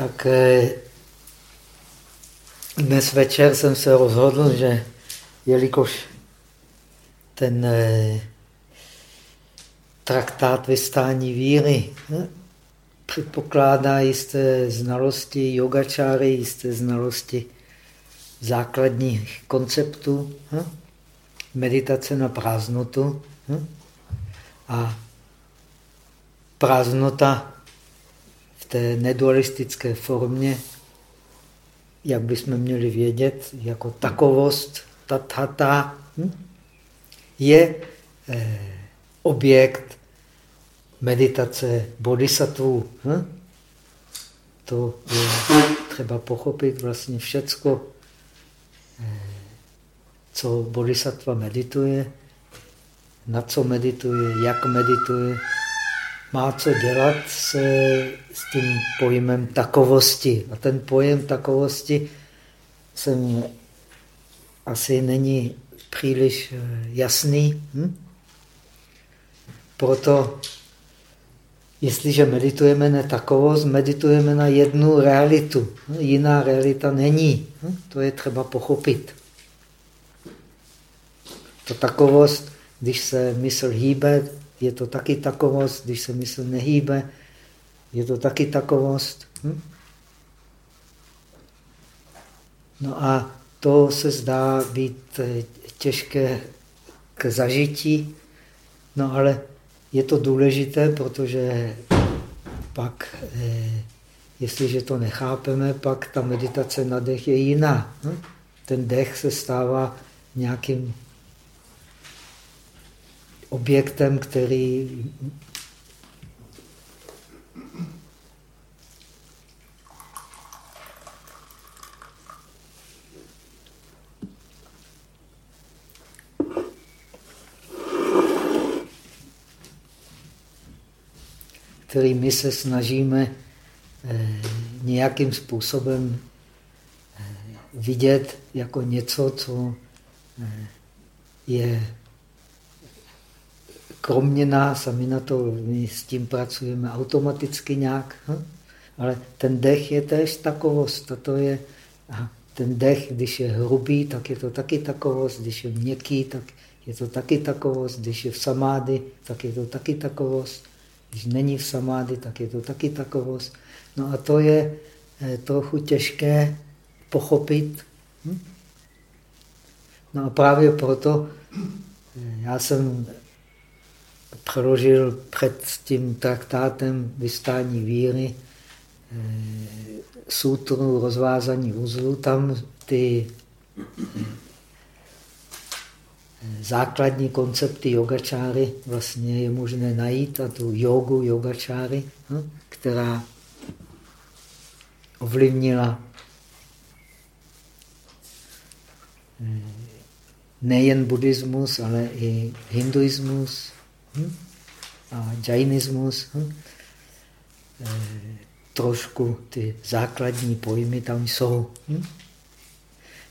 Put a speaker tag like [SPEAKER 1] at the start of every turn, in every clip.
[SPEAKER 1] Tak eh, dnes večer jsem se rozhodl, že jelikož ten eh, traktát vystání víry hm, předpokládá jisté znalosti yogačáry, jisté znalosti základních konceptů, meditace na prázdnotu a prázdnota té nedualistické formě, jak bychom měli vědět, jako takovost, tathata, hm? je eh, objekt meditace bodhisattvů. Hm? To je třeba pochopit vlastně všecko, eh, co bodhisattva medituje, na co medituje, jak medituje, má co dělat s, s tím pojmem takovosti. A ten pojem takovosti jsem asi není příliš eh, jasný. Hm? Proto, jestliže meditujeme na takovost, meditujeme na jednu realitu. Jiná realita není. Hm? To je třeba pochopit. To takovost, když se mysl hýbe, je to taky takovost, když se mysl nehýbe, je to taky takovost. Hm? No a to se zdá být eh, těžké k zažití, no ale je to důležité, protože pak, eh, jestliže to nechápeme, pak ta meditace na dech je jiná. Hm? Ten dech se stává nějakým objektem, který který my se snažíme eh, nějakým způsobem eh, vidět jako něco, co eh, je kromě nás, a my na to my s tím pracujeme automaticky nějak, hm? ale ten dech je též takovost. A to je, a ten dech, když je hrubý, tak je to taky takovost, když je měkký, tak je to taky takovost, když je v samády, tak je to taky takovost, když není v samády, tak je to taky takovost. No a to je eh, trochu těžké pochopit. Hm? No a právě proto eh, já jsem přeložil před tím traktátem vystání víry eh, sutru rozvázání uzlu. Tam ty eh, základní koncepty yogačáry vlastně je možné najít a tu jogu yogačáry, hm, která ovlivnila eh, nejen buddhismus, ale i hinduismus? A džajnismus. Hm? E, trošku ty základní pojmy tam jsou. Hm?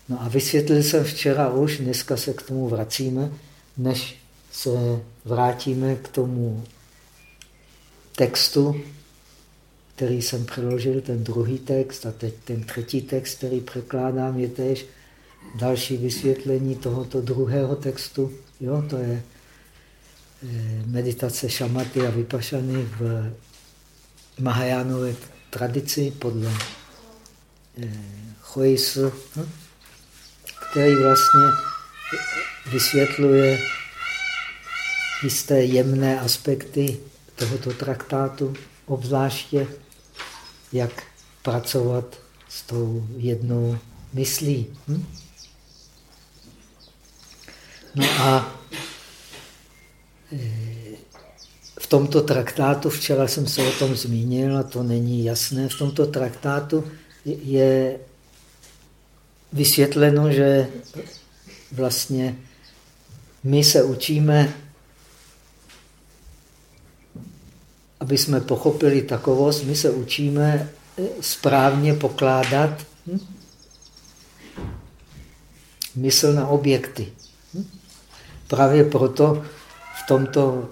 [SPEAKER 1] No a vysvětlil jsem včera už, dneska se k tomu vracíme, než se vrátíme k tomu textu, který jsem přeložil, ten druhý text a teď ten třetí text, který překládám, je též další vysvětlení tohoto druhého textu. Jo, to je Eh, meditace šamaty a vypašany v Mahajánové tradici podle eh, Choisu, hm, který vlastně vysvětluje jisté jemné aspekty tohoto traktátu, obzvláště jak pracovat s tou jednou myslí. Hm? No a v tomto traktátu, včera jsem se o tom zmínil a to není jasné, v tomto traktátu je vysvětleno, že vlastně my se učíme, aby jsme pochopili takovost, my se učíme správně pokládat hm? mysl na objekty. Hm? Právě proto tomto,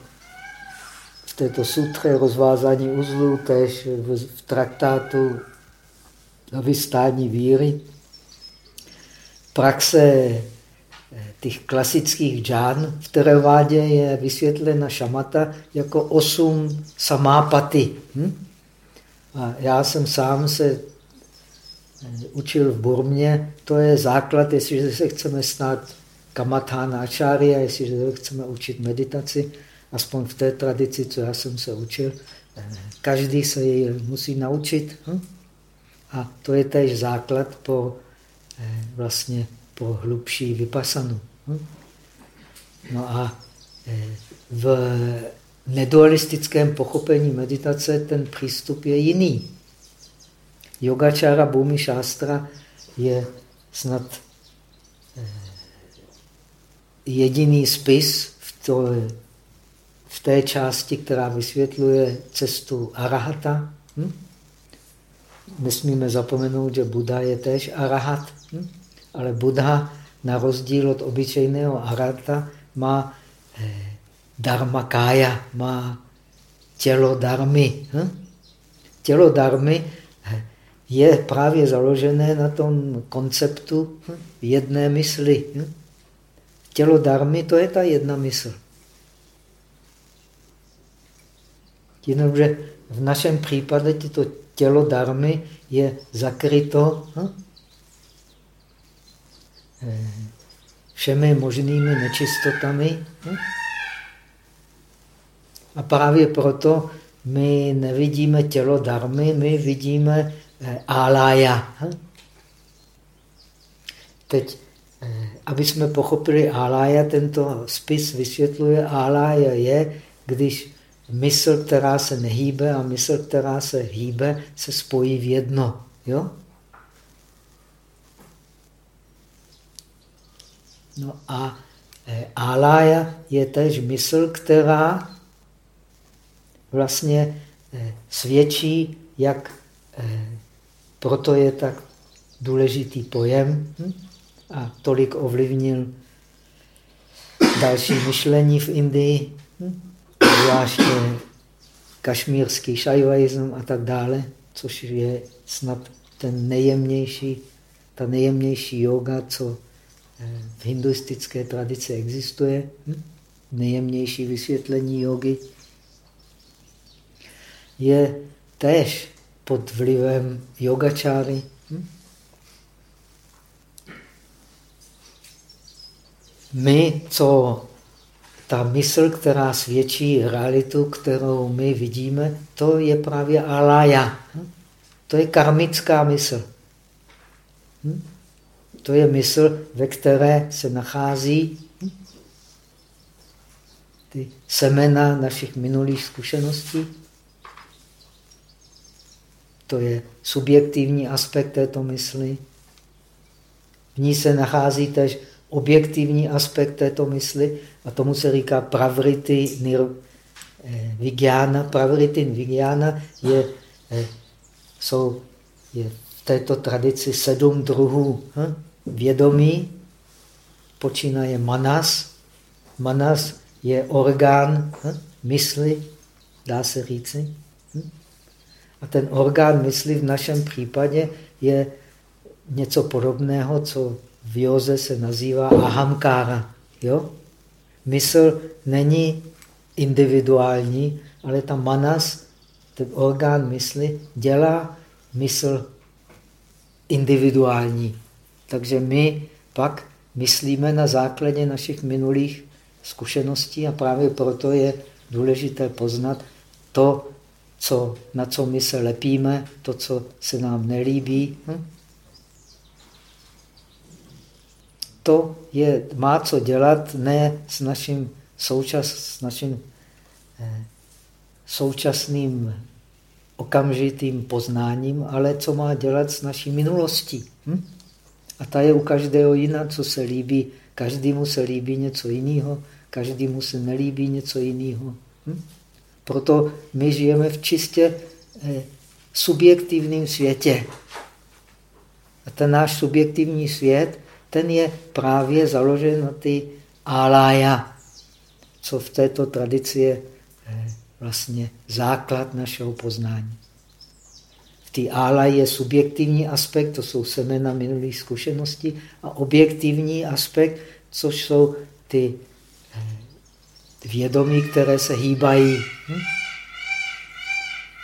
[SPEAKER 1] v této sutře rozvázání uzlu, tež v, v traktátu na vystání víry. Praxe eh, těch klasických džán v Terevádě je vysvětlena šamata jako osm samápaty. Hm? A já jsem sám se eh, učil v Burmě, to je základ, jestliže se chceme stát kamathána ačária, jestliže chceme učit meditaci, aspoň v té tradici, co já jsem se učil, eh, každý se ji musí naučit. Hm? A to je též základ po, eh, vlastně po hlubší vypasanu. Hm? No a v nedualistickém pochopení meditace ten přístup je jiný. Yogačára Bhumi Shastra je snad eh, jediný spis v, to, v té části, která vysvětluje cestu arahata. Hm? Nesmíme zapomenout, že Buddha je též arahat, hm? ale Buddha na rozdíl od obyčejného arahata má eh, dharma kája, má tělo darmy. Hm? Tělo darmy je právě založené na tom konceptu hm? jedné mysli. Hm? Tělo darmy to je ta jedna mysl. Jenomže v našem případě to tělo darmy je zakryto hm? Eh, všemi možnými nečistotami. Hm? A právě proto my nevidíme tělo darmy, my vidíme eh, álája. Hm? Teď, eh, aby jsme pochopili álája, tento spis vysvětluje, álája je, když mysl, která se nehýbe a mysl, která se hýbe, se spojí v jedno. Jo? No a álája je tež mysl, která vlastně eh, svědčí, jak eh, proto je tak důležitý pojem hm? A tolik ovlivnil další myšlení v Indii, hm? zvláště kašmírský šajvaism a tak dále, což je snad ten nejjemnější, ta nejjemnější yoga, co eh, v hinduistické tradici existuje, hm? nejjemnější vysvětlení jogy je též pod vlivem yogačáry. My, co ta mysl, která svědčí realitu, kterou my vidíme, to je právě alaya. To je karmická mysl. To je mysl, ve které se nachází ty semena našich minulých zkušeností. To je subjektivní aspekt této mysli. V ní se nachází tež objektivní aspekt této mysli a tomu se říká pravrity nir, eh, vigyána. Pravrity vigyána je, eh, jsou, je v této tradici sedm druhů hm? vědomí. Počínaje manas. Manas je orgán hm? mysli, dá se říci. Hm? A ten orgán mysli v našem případě je něco podobného, co v józe se nazývá ahamkára. Jo? Mysl není individuální, ale ta manas, ten orgán mysli, dělá mysl individuální. Takže my pak myslíme na základě našich minulých zkušeností a právě proto je důležité poznat to, co, na co my se lepíme, to, co se nám nelíbí. Hm? To je, má co dělat ne s naším, součas, s naším eh, současným okamžitým poznáním, ale co má dělat s naší minulostí. Hm? A ta je u každého jiná, co se líbí. Každému se líbí něco jiného, každému se nelíbí něco jiného. Hm? Proto my žijeme v čistě eh, subjektivním světě. A ten náš subjektivní svět, ten je právě založen na ty álája, co v této tradici je eh, vlastně základ našeho poznání. V ty ála je subjektivní aspekt, to jsou semena minulých zkušeností, a objektivní aspekt, což jsou ty eh, vědomí, které se hýbají. Hm?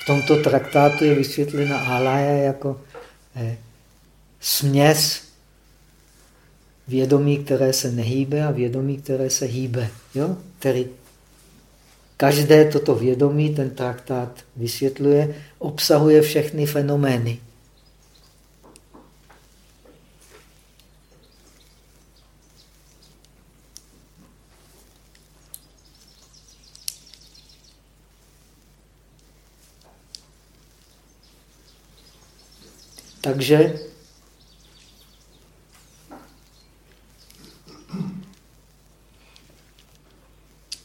[SPEAKER 1] V tomto traktátu je vysvětlena álaja jako eh, směs vědomí, které se nehýbe a vědomí, které se hýbe. Jo? Tedy každé toto vědomí, ten traktát vysvětluje, obsahuje všechny fenomény. Takže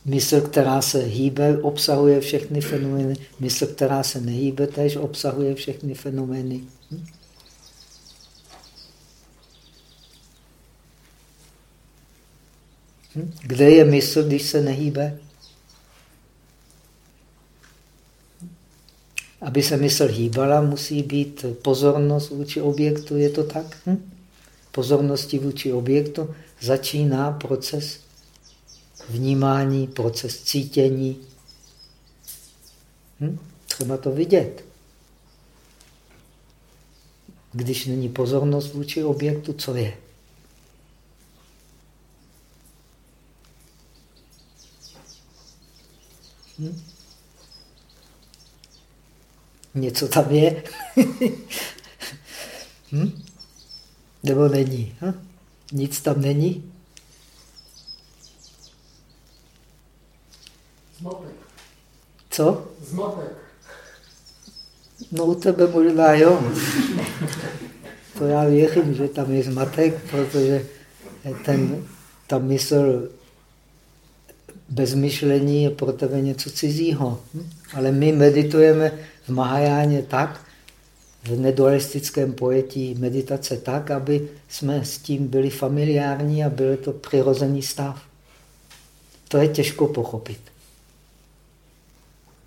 [SPEAKER 1] Mysl, která se hýbe, obsahuje všechny fenomény. Mysl, která se nehýbe, tež obsahuje všechny fenomény. Hm? hm? Kde je mysl, když se nehýbe? Aby se mysl hýbala, musí být pozornost vůči objektu. Je to tak? Hm? Pozornosti vůči objektu začíná proces vnímání, proces cítění. Hm? Třeba to vidět. Když není pozornost vůči objektu, co je? Hm? Něco tam je? hm? Nebo není? Hm? Nic tam není?
[SPEAKER 2] Zmatek.
[SPEAKER 1] Co?
[SPEAKER 2] Zmatek.
[SPEAKER 1] No u tebe možná jo. To já věřím, že tam je zmatek, protože ten, ta mysl bez myšlení je pro tebe něco cizího. Ale my meditujeme v Mahajáně tak, v nedualistickém pojetí meditace tak, aby jsme s tím byli familiární a byl to přirozený stav. To je těžko pochopit.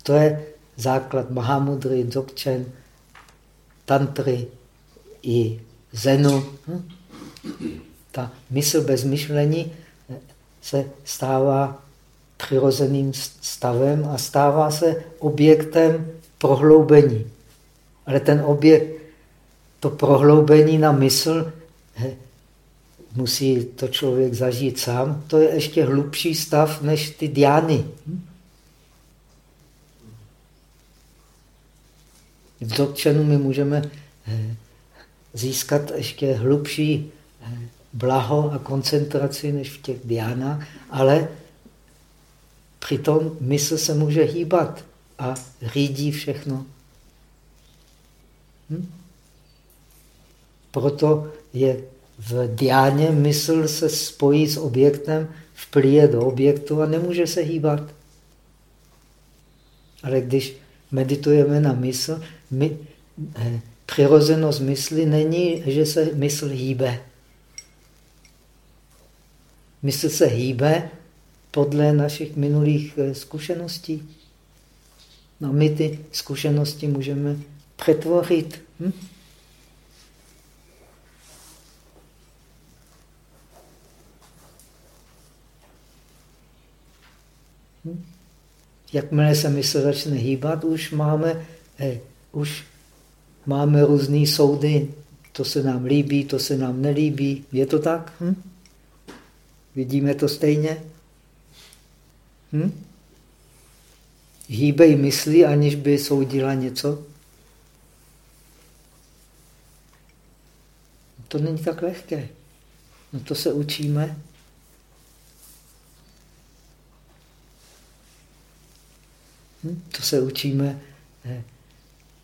[SPEAKER 1] To je základ Mahamudry, Dzogchen, Tantry i Zenu. Hm? Ta mysl bez myšlení se stává přirozeným stavem a stává se objektem prohloubení. Ale ten objekt, to prohloubení na mysl, musí to člověk zažít sám, to je ještě hlubší stav než ty diány. Hm? V dzogčenu my můžeme eh, získat ještě hlubší eh, blaho a koncentraci než v těch diánách, ale přitom mysl se může hýbat a řídí všechno. Hm? Proto je v diáně mysl se spojí s objektem, vplije do objektu a nemůže se hýbat. Ale když meditujeme na mysl, my, eh, přirozenost mysli není, že se mysl hýbe. Mysl se hýbe podle našich minulých eh, zkušeností. No my ty zkušenosti můžeme přetvořit. Hm? Hm? Jakmile se mysl začne hýbat, už máme eh, už máme různé soudy. To se nám líbí, to se nám nelíbí. Je to tak? Hm? Vidíme to stejně? Hm? Hýbej myslí, aniž by soudila něco? To není tak lehké. No to se učíme. To se učíme eh,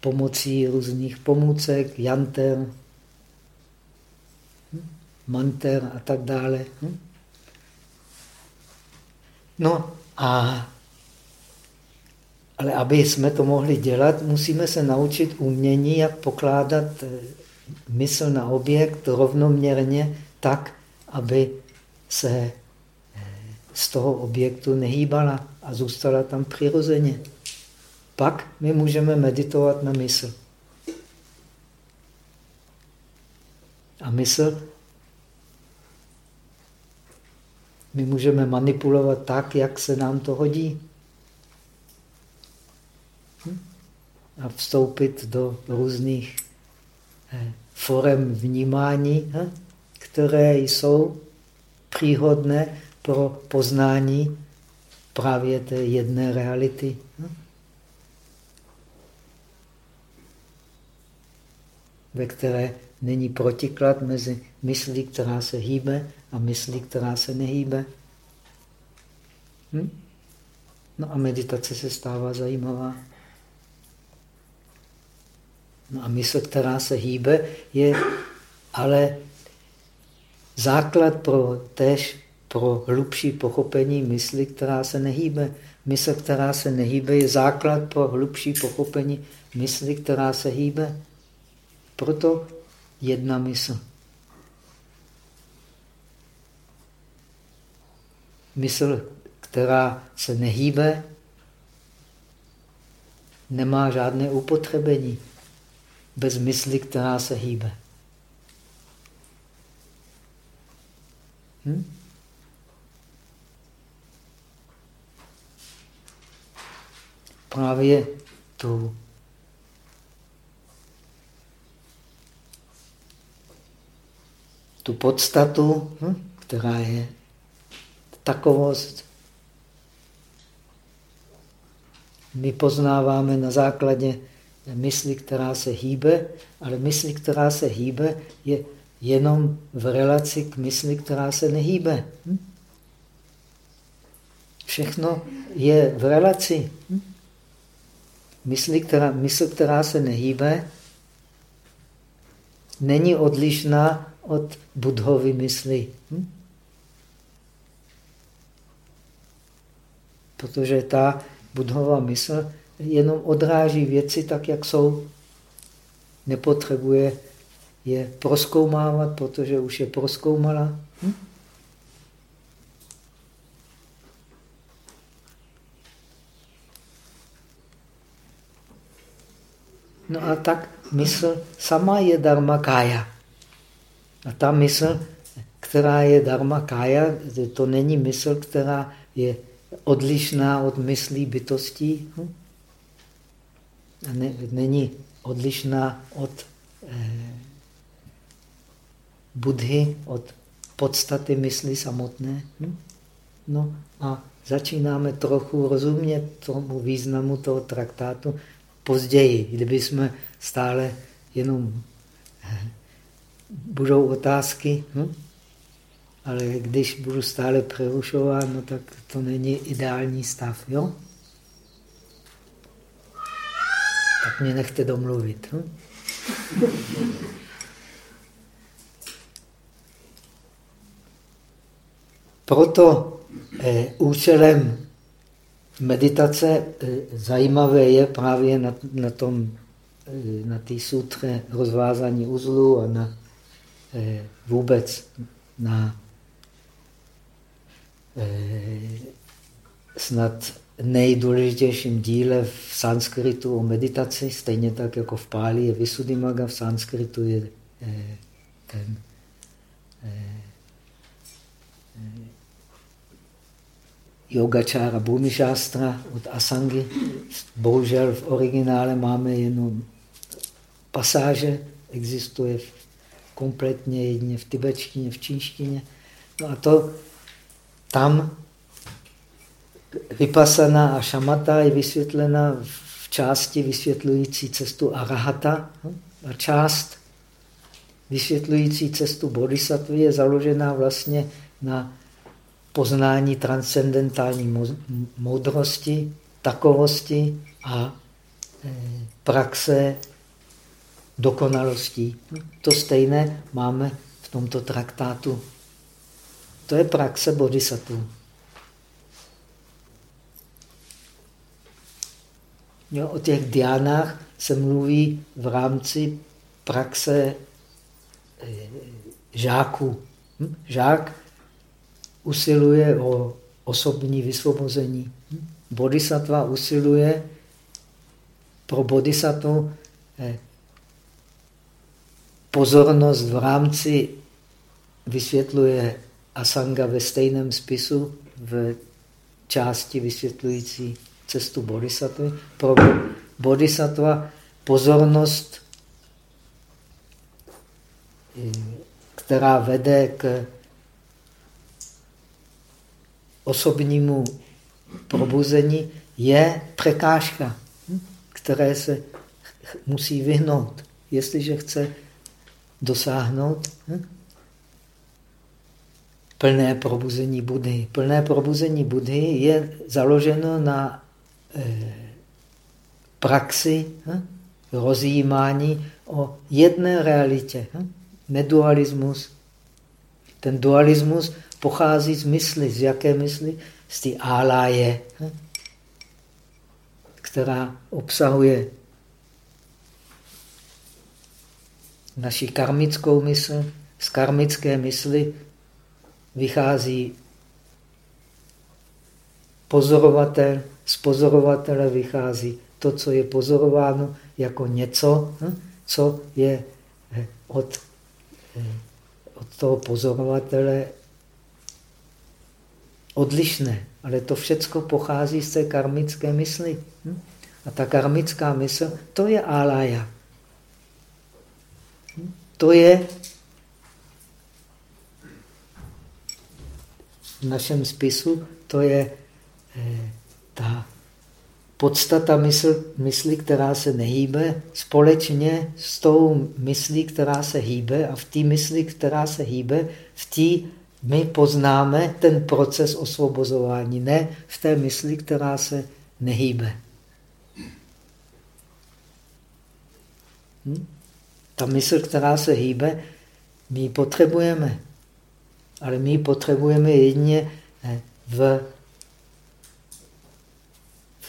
[SPEAKER 1] pomocí různých pomůcek, janter, hm? manter a tak dále. Hm? No a ale aby jsme to mohli dělat, musíme se naučit umění, jak pokládat eh, mysl na objekt rovnoměrně tak, aby se eh, z toho objektu nehýbala a zůstala tam přirozeně pak my můžeme meditovat na mysl. A mysl my můžeme manipulovat tak, jak se nám to hodí. Hm? A vstoupit do různých eh, forem vnímání, hm? které jsou příhodné pro poznání právě té jedné reality. Hm? Ve které není protiklad mezi myslí, která se hýbe, a myslí, která se nehýbe. Hm? No a meditace se stává zajímavá. No a mysl, která se hýbe, je ale základ pro tež pro hlubší pochopení mysli, která se nehýbe. Mysl, která se nehýbe, je základ pro hlubší pochopení mysli, která se hýbe. Proto jedna mysl. Mysl, která se nehýbe, nemá žádné upotřebení bez mysli, která se hýbe. Hm? Právě tu tu podstatu, hm, která je takovost, my poznáváme na základě mysli, která se hýbe, ale mysli, která se hýbe, je jenom v relaci k mysli, která se nehýbe. Hm? Všechno je v relaci. Hm? Mysli, která, mysl, která se nehýbe, není odlišná od budhovy mysli. Hm? Protože ta budhová mysl jenom odráží věci tak, jak jsou. Nepotřebuje je proskoumávat, protože už je proskoumala. Hm? No a tak mysl sama je dharma kája. A ta mysl, která je dharma kája, to není mysl, která je odlišná od myslí bytostí. Hm? A ne, není odlišná od eh, Budhy, od podstaty mysli samotné. Hm? No a začínáme trochu rozumět tomu významu toho traktátu později, kdyby jsme stále jenom eh, budou otázky, hm? ale když budu stále přerušovat, no tak to není ideální stav. Jo? Tak mě nechte domluvit. Hm? Proto eh, účelem meditace eh, zajímavé je právě na, na tom, eh, na té sutře rozvázání uzlu a na eh, vůbec na snad nejdůležitějším díle v sanskritu o meditaci, stejně tak jako v Páli je Visuddhimagga, v sanskritu je ten Yogačára Bhumišástra od Asangy. Bohužel v originále máme jenom pasáže, existuje kompletně jedně v tibetštině, v čínštině. No a to tam vypasaná a šamata je vysvětlena v části vysvětlující cestu arahata a část vysvětlující cestu bodhisattva je založená vlastně na poznání transcendentální moudrosti, takovosti a e, praxe dokonalostí. To stejné máme v tomto traktátu. To je praxe bodhisattva. Jo, o těch diánách se mluví v rámci praxe e, žáků. Hm? Žák usiluje o osobní vysvobození. Bodhisattva usiluje pro bodhisattva eh, pozornost v rámci vysvětluje Asanga ve stejném spisu v části vysvětlující cestu bodhisattva. Pro bodhisattva pozornost, která vede k osobnímu probuzení, je překážka, které se musí vyhnout, jestliže chce dosáhnout plné probuzení Budhy. Plné probuzení Budhy je založeno na eh, praxi hm, rozjímání o jedné realitě. Hm, nedualismus. Ten dualismus pochází z mysli. Z jaké mysli? Z té áláje, hm, která obsahuje naši karmickou mysl. Z karmické mysli vychází pozorovatel, z pozorovatele vychází to, co je pozorováno, jako něco, hm, co je eh, od, eh, od toho pozorovatele odlišné. Ale to všecko pochází z té karmické mysli. Hm. A ta karmická mysl, to je alaya. Hm. To je v našem spisu, to je eh, ta podstata mysl, mysli, která se nehýbe, společně s tou myslí, která se hýbe a v té mysli, která se hýbe, v té my poznáme ten proces osvobozování, ne v té mysli, která se nehýbe. Hm? Ta mysl, která se hýbe, my ji potřebujeme. Ale my potřebujeme jedině eh, v,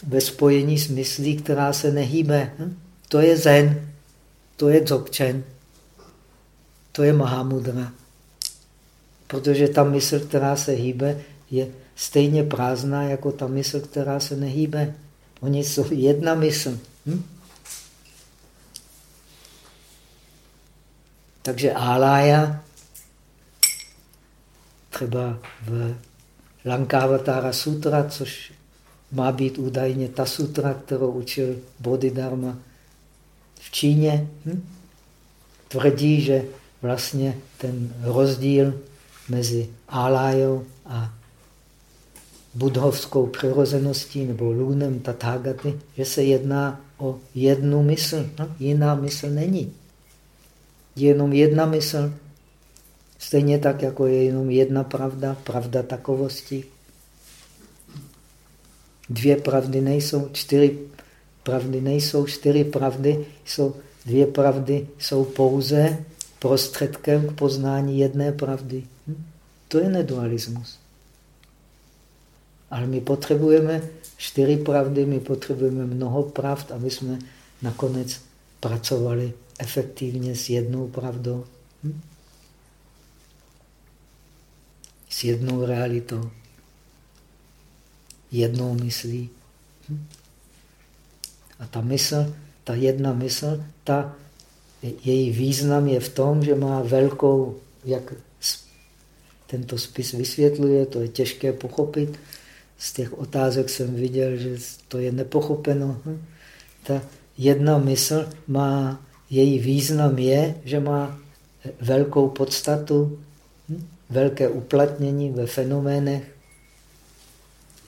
[SPEAKER 1] ve spojení s myslí, která se nehýbe. Hm? To je zen, to je dzogchen, to je mahamudra. Protože ta mysl, která se hýbe, je stejně prázdná jako ta mysl, která se nehýbe. Oni jsou jedna mysl. Hm? Takže álája třeba v Lankavatara sutra, což má být údajně ta sutra, kterou učil Bodhidharma v Číně, hm? tvrdí, že vlastně ten rozdíl mezi Alájou a budhovskou přirozeností nebo lunem Tathagaty, že se jedná o jednu mysl. No, jiná mysl není. Jenom jedna mysl. Stejně tak, jako je jenom jedna pravda, pravda takovosti. Dvě pravdy nejsou, čtyři pravdy nejsou, čtyři pravdy jsou, dvě pravdy jsou pouze prostředkem k poznání jedné pravdy. To je nedualismus. Ale my potřebujeme čtyři pravdy, my potřebujeme mnoho pravd, aby jsme nakonec pracovali efektivně s jednou pravdou. Hm? s jednou realitou, jednou myslí. Hm? A ta mysl, ta jedna mysl, ta, její význam je v tom, že má velkou, jak tento spis vysvětluje, to je těžké pochopit. Z těch otázek jsem viděl, že to je nepochopeno. Ta jedna mysl má, její význam je, že má velkou podstatu, hm? velké uplatnění ve fenoménech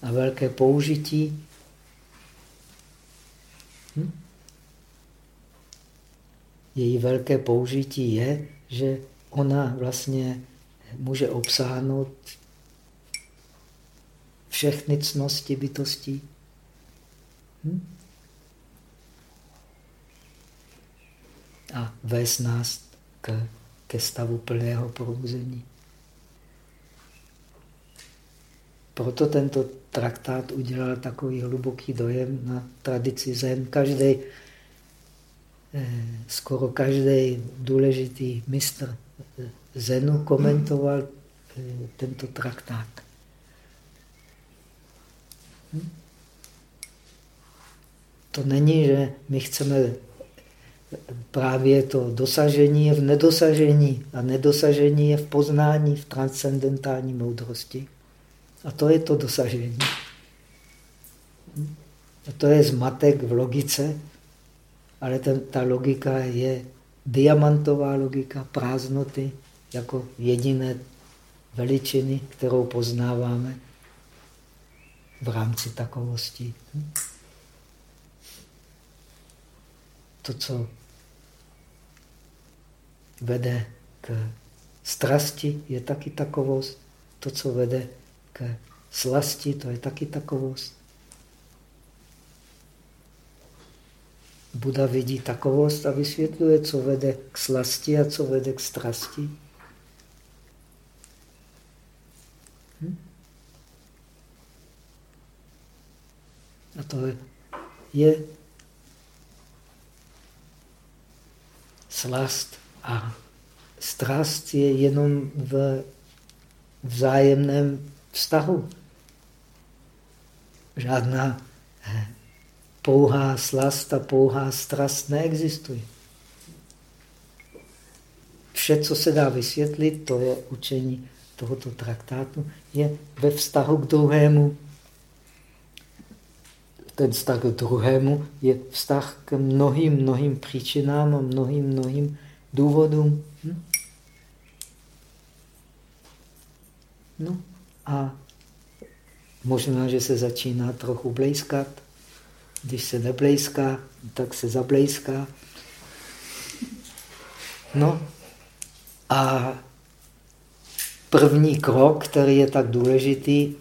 [SPEAKER 1] a velké použití. Hm? Její velké použití je, že ona vlastně může obsáhnout všechny cnosti bytostí. Hm? A vést nás k, ke stavu plného probuzení. Proto tento traktát udělal takový hluboký dojem na tradici Zen. Každý, eh, skoro každý důležitý mistr eh, Zenu komentoval eh, tento traktát. Hm? To není, že my chceme právě to dosažení je v nedosažení a nedosažení je v poznání, v transcendentální moudrosti. A to je to dosažení. A to je zmatek v logice, ale ten, ta logika je diamantová logika prázdnoty jako jediné veličiny, kterou poznáváme v rámci takovosti. To, co vede k strasti, je taky takovost. To, co vede k slasti, to je taky takovost. Buda vidí takovost a vysvětluje, co vede k slasti a co vede k strasti. A to je slast a strast je jenom v vzájemném vztahu. Žádná eh, pouhá slast a pouhá strast neexistuje. Vše, co se dá vysvětlit, to je učení tohoto traktátu, je ve vztahu k druhému. Ten vztah k druhému je vztah k mnohým, mnohým příčinám a mnohým, mnohým důvodům. Hm? No a možná, že se začíná trochu blejskat. Když se neblejská, tak se zablejská. No a první krok, který je tak důležitý,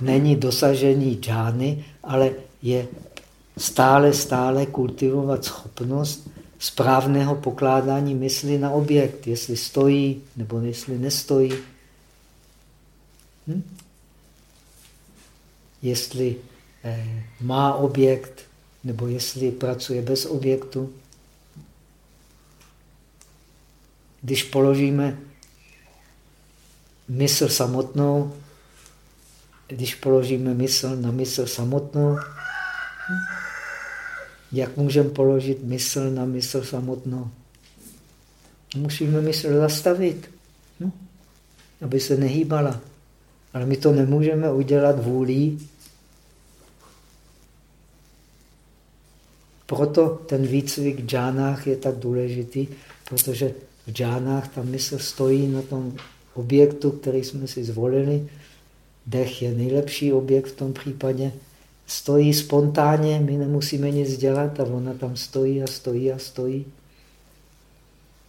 [SPEAKER 1] není dosažení džány, ale je stále, stále kultivovat schopnost správného pokládání mysli na objekt, jestli stojí nebo jestli nestojí. Hm? Jestli eh, má objekt nebo jestli pracuje bez objektu. Když položíme mysl samotnou, když položíme mysl na mysl samotnou, jak můžeme položit mysl na mysl samotnou? Musíme mysl zastavit, no? aby se nehýbala. Ale my to nemůžeme udělat vůlí. Proto ten výcvik v džánách je tak důležitý, protože v džánách ta mysl stojí na tom objektu, který jsme si zvolili. Dech je nejlepší objekt v tom případě. Stojí spontánně, my nemusíme nic dělat a ona tam stojí a stojí a stojí.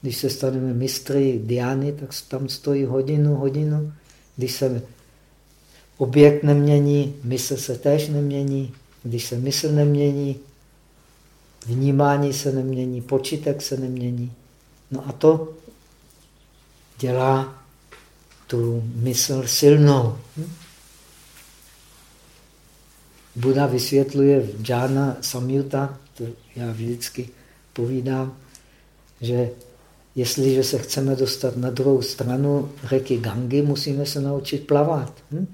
[SPEAKER 1] Když se staneme mistry diány, tak tam stojí hodinu, hodinu. Když se objekt nemění, mysl se též nemění. Když se mysl nemění, vnímání se nemění, počítek se nemění. No a to dělá tu mysl silnou. Hm? Buda vysvětluje v Džána Samyuta, to já vždycky povídám, že jestliže se chceme dostat na druhou stranu řeky Gangy, musíme se naučit plavat. Hm?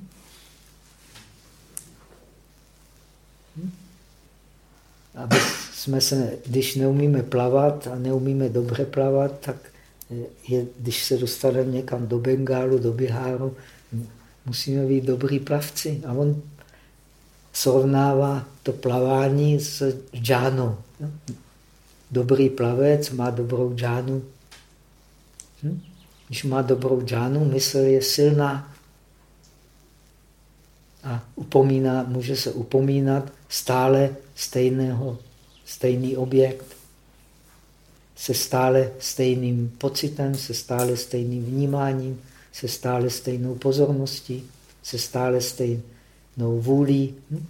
[SPEAKER 1] Hm? Aby jsme se, když neumíme plavat a neumíme dobře plavat, tak je, když se dostaneme někam do Bengálu, do Biháru, musíme být dobrý plavci. A on srovnává to plavání s džánou. Dobrý plavec má dobrou džánu. Hm? Když má dobrou džánu, mysl je silná a upomíná, může se upomínat stále stejného, stejný objekt se stále stejným pocitem, se stále stejným vnímáním, se stále stejnou pozorností, se stále stejnou vůlí. Hm?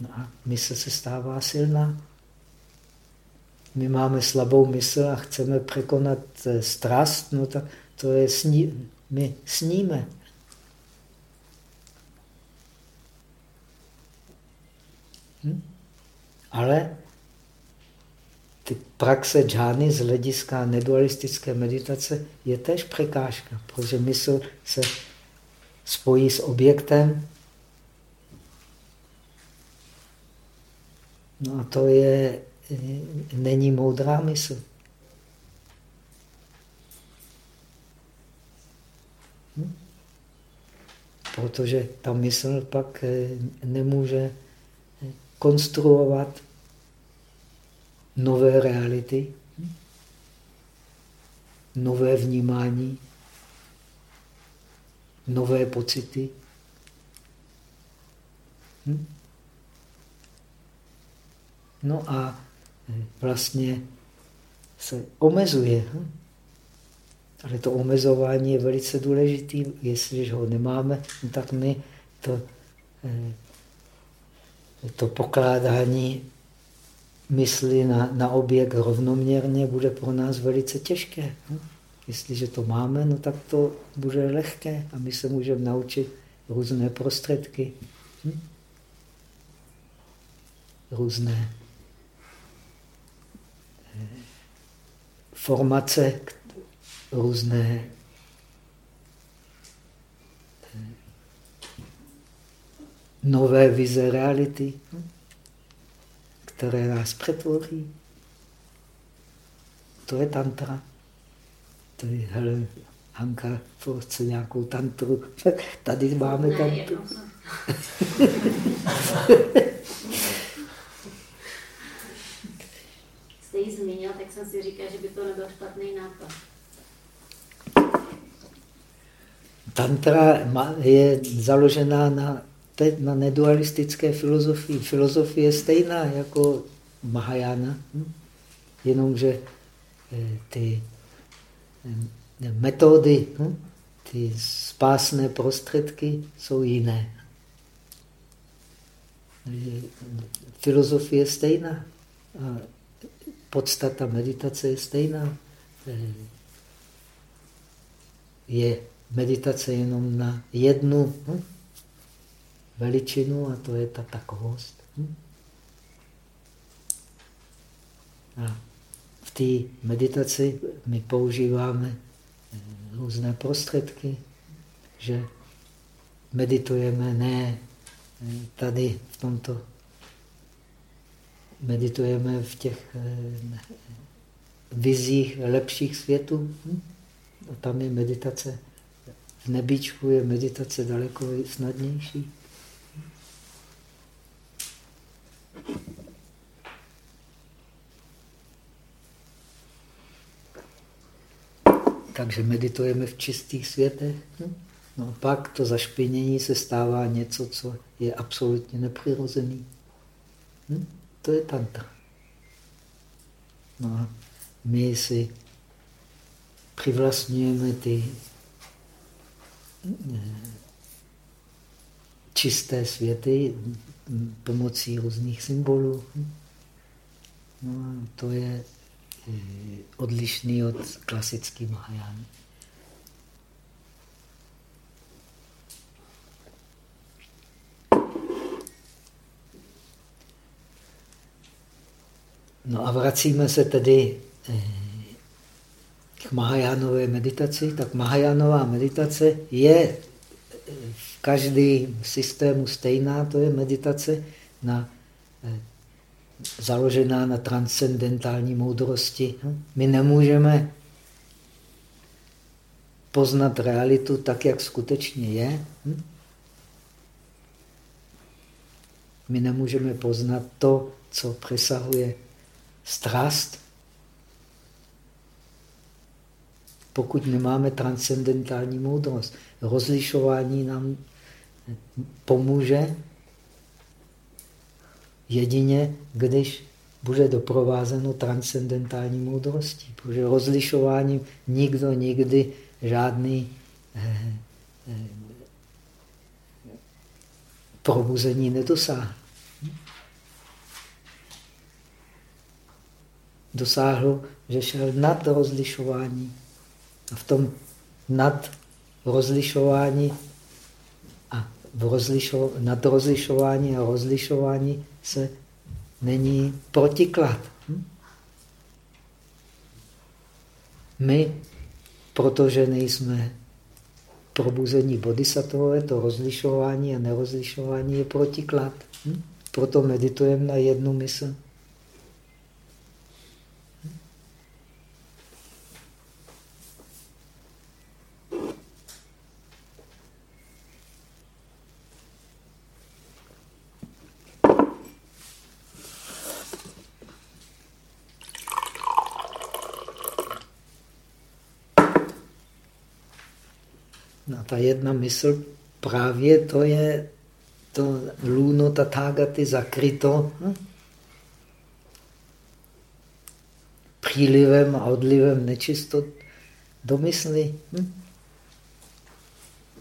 [SPEAKER 1] No a mysl se stává silná. My máme slabou mysl a chceme překonat eh, strast, no tak to je sní, my sníme. Hm? Ale ty praxe džány z hlediska nedualistické meditace je tež překážka, protože mysl se spojí s objektem. No a to je není moudrá mysl. Hm? Protože ta mysl pak eh, nemůže eh, konstruovat nové reality, hm? nové vnímání, nové pocity. Hm? No a eh, vlastně se omezuje. Hm? Ale to omezování je velice důležité. Jestliže ho nemáme, no tak my to, eh, to pokládání mysli na, na objekt rovnoměrně bude pro nás velice těžké. Hm? Jestliže to máme, no tak to bude lehké a my se můžeme naučit různé prostředky, hm? různé eh, formace, různé eh, nové vize reality, hm? které nás přetvoří. To je tantra. Je, hele, Hanka chce nějakou tantru. Tady máme ne, tantru.
[SPEAKER 2] Jste ji zmínil, tak jsem si říkal, že by to nebyl špatný nápad.
[SPEAKER 1] Tantra je založená na, na nedualistické filozofii. Filozofie je stejná jako Mahajana, hm? jenomže eh, ty metody, hm? ty spásné prostředky jsou jiné. Filozofie je stejná. A podstata meditace je stejná. Eh, je meditace jenom na jednu hm, veličinu a to je ta takovost. Hm. A té meditaci my používáme různé prostředky, že meditujeme ne tady v tomto, meditujeme v těch eh, vizích lepších světů. Hm? A tam je meditace v nebíčku je meditace daleko snadnější. Takže meditujeme v čistých světech. No a pak to zašpinění se stává něco, co je absolutně nepřirozený. Hm? To je tantra. No a my si přivlastňujeme ty čisté světy pomocí různých symbolů. No a to je eh, odlišný od klasický Mahajány. No a vracíme se tedy eh, k Mahajánové meditaci, tak Mahajánová meditace je v každém systému stejná, to je meditace na, eh, založená na transcendentální moudrosti. My nemůžeme poznat realitu tak, jak skutečně je. My nemůžeme poznat to, co přesahuje strast, pokud nemáme transcendentální moudrost. Rozlišování nám pomůže jedině, když bude doprovázeno transcendentální moudrostí. Protože rozlišováním nikdo nikdy žádný eh, eh, probuzení nedosáhl. Dosáhl, že šel nad rozlišování. A v tom nad rozlišování v rozlišo, nad rozlišování a rozlišování se není protiklad. Hm? My, protože nejsme probuzení bodhisattvové, to rozlišování a nerozlišování je protiklad. Hm? Proto meditujeme na jednu mysl. Ta jedna mysl právě to je to luno tatágaty zakryto hm? přílivem a odlivem nečistot do mysli. Hm?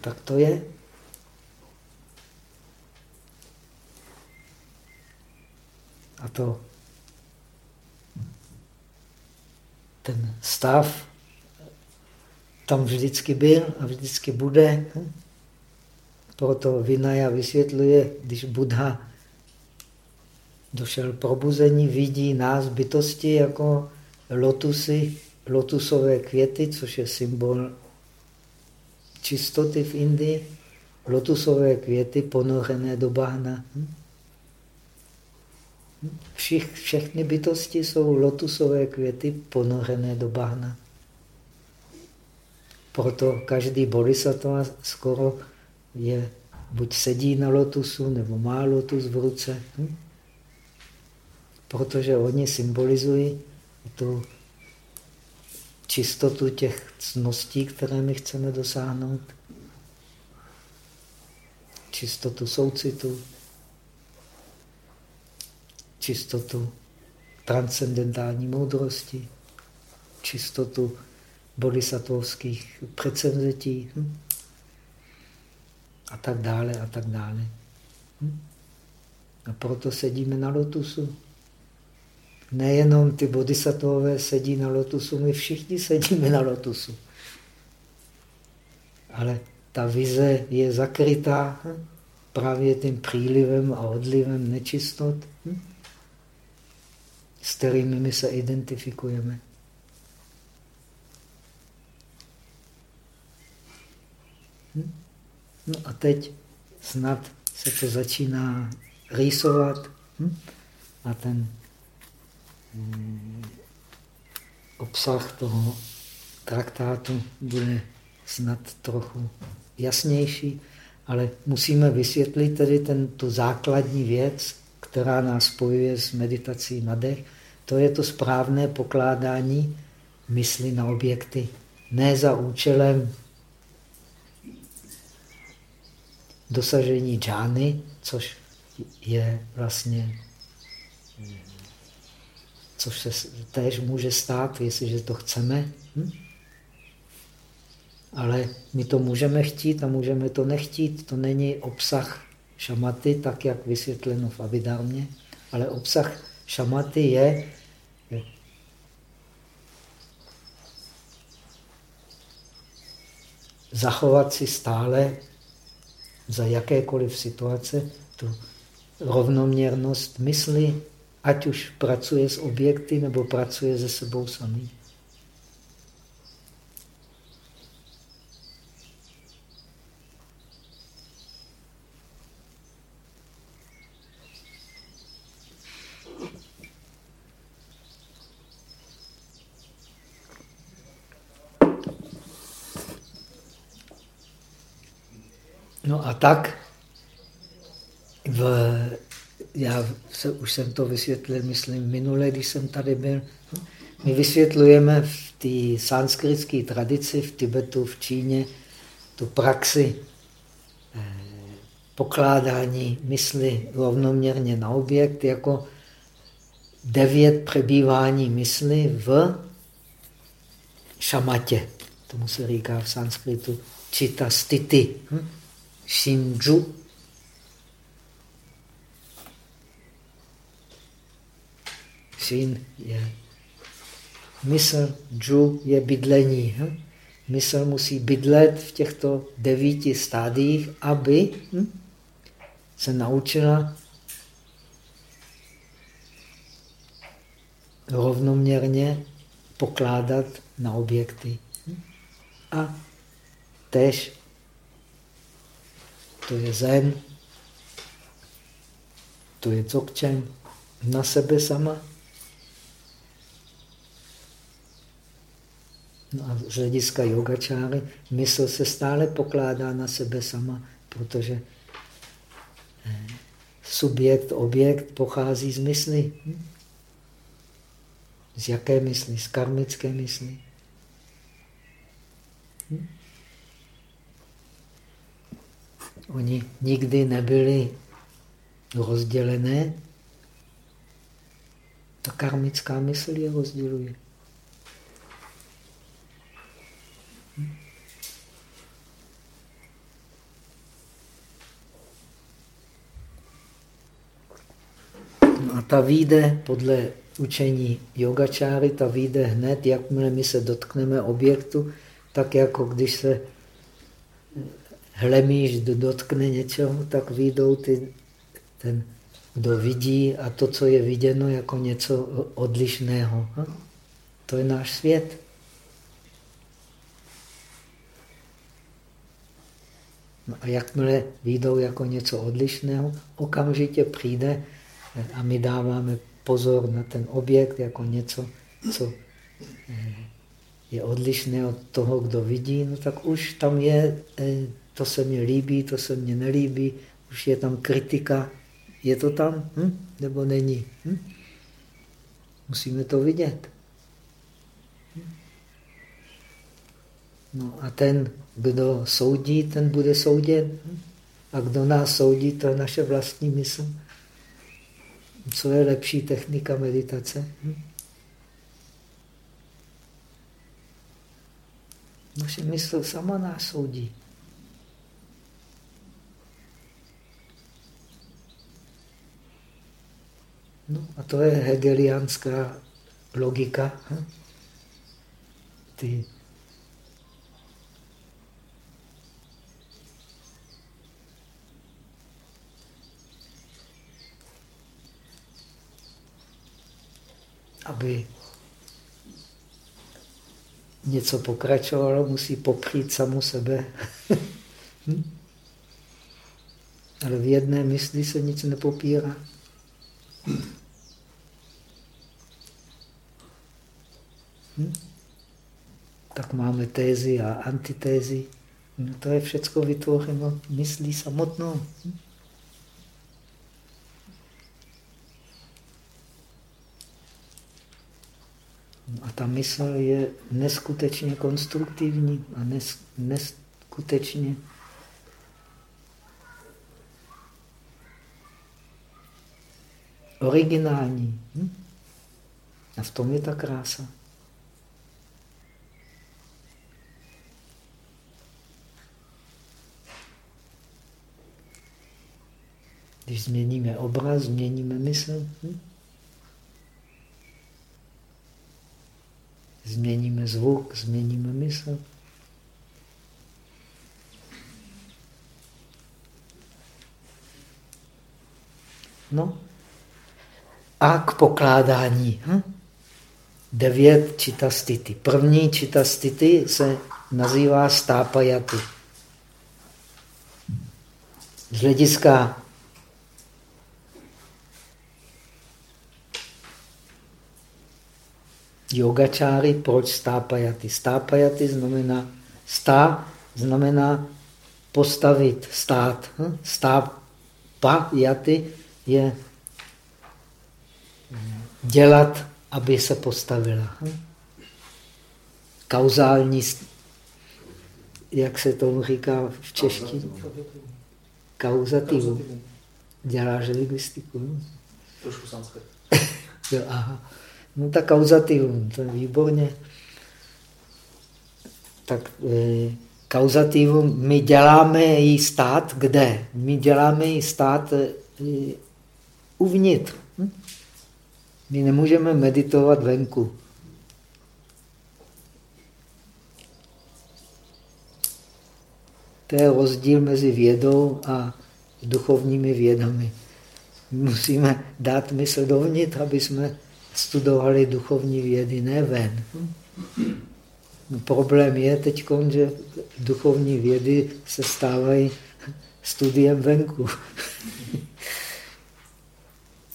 [SPEAKER 1] Tak to je. A to ten stav tam vždycky byl a vždycky bude. Proto Vinaya vysvětluje, když Buddha došel probuzení, vidí nás bytosti jako lotusy, lotusové květy, což je symbol čistoty v Indii. Lotusové květy ponořené do bahna. Všich, všechny bytosti jsou lotusové květy ponořené do bahna. Proto každý bodhisattva skoro je, buď sedí na lotusu, nebo má lotus v ruce. Hm? Protože oni symbolizují tu čistotu těch cností, které my chceme dosáhnout. Čistotu soucitu, čistotu transcendentální moudrosti, čistotu bodhisattvovských předsevzetí hm? a tak dále a tak dále. Hm? A proto sedíme na lotusu. Nejenom ty bodhisattvové sedí na lotusu, my všichni sedíme na lotusu. Ale ta vize je zakrytá hm? právě tím přílivem a odlivem nečistot. Hm? s kterými my se identifikujeme. No a teď snad se to začíná rýsovat hm? a ten hm, obsah toho traktátu bude snad trochu jasnější, ale musíme vysvětlit tedy ten, tu základní věc, která nás spojuje s meditací na dech, to je to správné pokládání mysli na objekty. Ne za účelem dosažení džány, což je vlastně, což se též může stát, jestliže to chceme. Hm? Ale my to můžeme chtít a můžeme to nechtít. To není obsah šamaty, tak jak vysvětleno v Avidarmě, ale obsah šamaty je zachovat si stále za jakékoliv situace tu rovnoměrnost mysli, ať už pracuje s objekty nebo pracuje se sebou samým. No a tak, v, já se, už jsem to vysvětlil, myslím, minule, když jsem tady byl. My vysvětlujeme v té sanskritské tradici v Tibetu, v Číně, tu praxi eh, pokládání mysli rovnoměrně na objekt jako devět přebývání mysli v šamatě. Tomu se říká v sanskritu čita stity. Hm? Shinju. Shin je mysl, džu je bydlení. Hm? Mysl musí bydlet v těchto devíti stádiích, aby hm, se naučila rovnoměrně pokládat na objekty. Hm? A tež to je zen, to je dzogchen, na sebe sama. No a z hlediska yogačáry mysl se stále pokládá na sebe sama, protože eh, subjekt, objekt pochází z mysli. Hm? Z jaké mysli? Z karmické mysli. Hm? Oni nikdy nebyli rozdělené. Ta karmická mysl je rozděluje. A ta výjde podle učení yogačáry, ta vyjde hned, jakmile my se dotkneme objektu, tak jako když se hlemíš dotkne něčeho, tak vyjdou ty, ten, kdo vidí a to, co je viděno jako něco odlišného. To je náš svět. No a jakmile vyjdou jako něco odlišného, okamžitě přijde a my dáváme pozor na ten objekt jako něco, co eh, je odlišné od toho, kdo vidí, no tak už tam je, eh, to se mi líbí, to se mně nelíbí, už je tam kritika. Je to tam? Hm? Nebo není? Hm? Musíme to vidět. No a ten, kdo soudí, ten bude souděn. A kdo nás soudí, to je naše vlastní mysl. Co je lepší technika meditace? Hm? Naše mysl sama nás soudí. No a to je hegeliánská logika. Hm? Ty aby něco pokračovalo, musí popřít samu sebe. hm? Ale v jedné mysli se nic nepopírá. Hm? Tak máme tézy a antitézy. No to je všechno vytvořeno myslí samotnou. Hm? A ta mysl je neskutečně konstruktivní a nes, neskutečně originální. Hm? A v tom je ta krása. Když změníme obraz, změníme mysl. Hm? Změníme zvuk, změníme mysl. No a k pokládání. Hm? Devět čitastity. První čitastity se nazývá stápajaty. Z hlediska yogačáry, proč stápajaty? Stápajaty znamená stá, znamená postavit stát. Hm? Stápajaty je dělat, aby se postavila. Hm? Kauzální, jak se tomu říká v češtině? Kauzativu. Děláš lingvistiku. Hm?
[SPEAKER 3] Trošku sanskrit.
[SPEAKER 1] aha. No tak kauzativum, to je výborně. Tak e, kauzativum, my děláme jí stát kde? My děláme jí stát e, uvnitř. Hm? My nemůžeme meditovat venku. To je rozdíl mezi vědou a duchovními vědami. Musíme dát mysl dovnitř, aby jsme studovali duchovní vědy, ne ven. Problém je teď, že duchovní vědy se stávají studiem venku.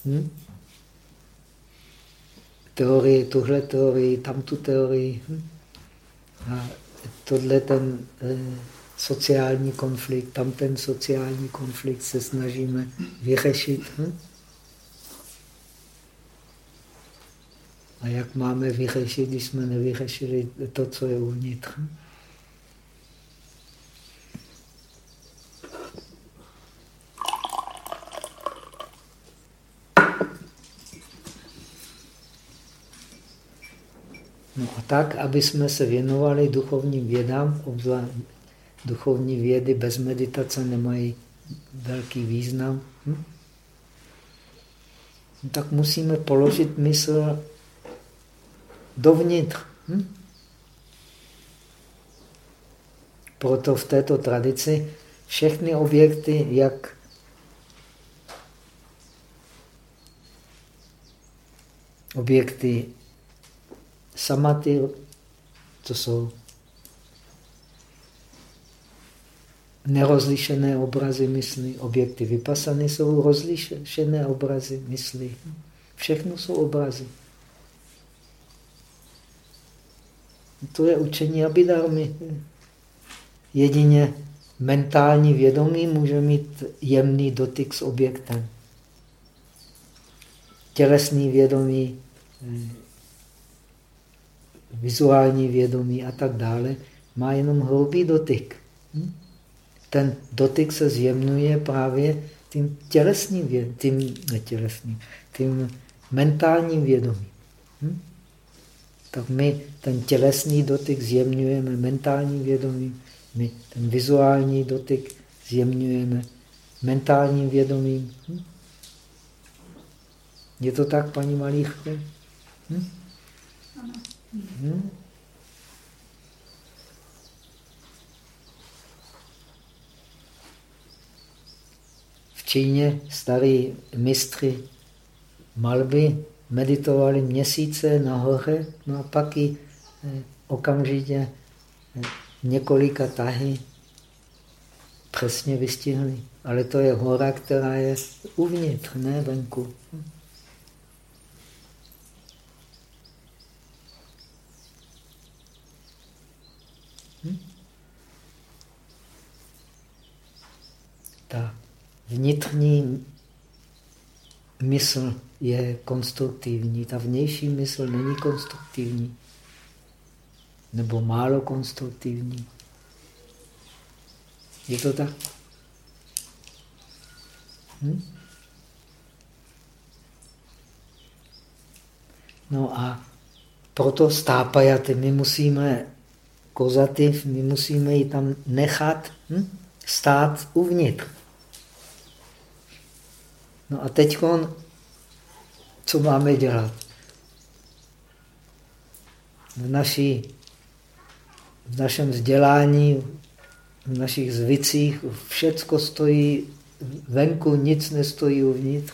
[SPEAKER 1] hm? Teorii, tuhle teorii, tamtu teorii. Hm? A tohle ten eh, sociální konflikt, tam ten sociální konflikt se snažíme vyřešit. Hm? A jak máme vyřešit, když jsme nevyřešili to, co je uvnitř? No a tak, aby jsme se věnovali duchovním vědám, duchovní vědy bez meditace nemají velký význam, hm? tak musíme položit mysl dovnitř. Hm? Proto v této tradici všechny objekty, jak objekty samaty, to jsou nerozlišené obrazy mysli, objekty vypasany jsou rozlišené obrazy mysli. Všechno jsou obrazy. To je učení abidarmy. Jedině mentální vědomí může mít jemný dotyk s objektem. Tělesný vědomí, eh, vizuální vědomí a tak dále má jenom hrubý dotyk. Hm? Ten dotyk se zjemnuje právě tím tělesným tím netělesným, tím mentálním vědomím. Hm? Tak my ten tělesný dotyk zjemňujeme mentálním vědomím, my ten vizuální dotyk zjemňujeme mentálním vědomím. Hm? Je to tak, paní Malíchko? Hm? Hm? V Číně starý mistři malby meditovali měsíce nahoře, no a pak i eh, okamžitě eh, několika tahy přesně vystihli. Ale to je hora, která je uvnitř, ne venku. Hm? Ta vnitřní mysl je konstruktivní, ta vnější mysl není konstruktivní nebo málo konstruktivní. Je to tak? Hm? No a proto stápajaty, my musíme kozativ, my musíme ji tam nechat hm? stát uvnitř. No a teď co máme dělat? V naší v našem vzdělání, v našich zvicích, všecko stojí venku, nic nestojí uvnitř.